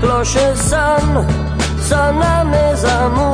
cloches sonnent, sonnent à mes amours.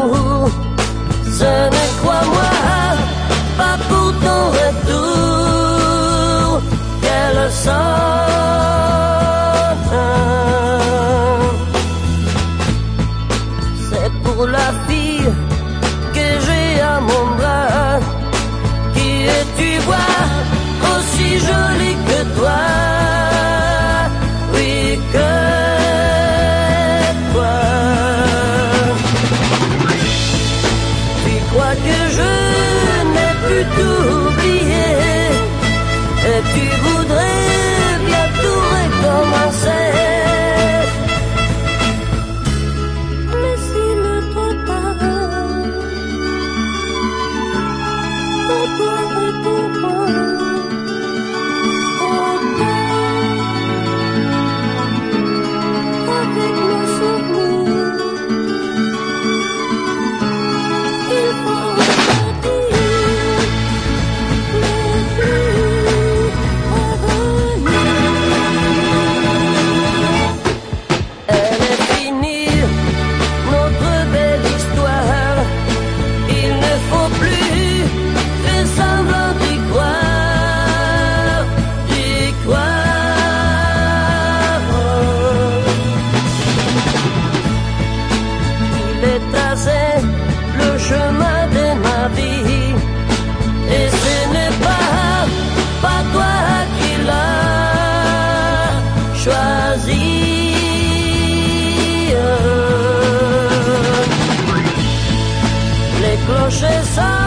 Proszę sam.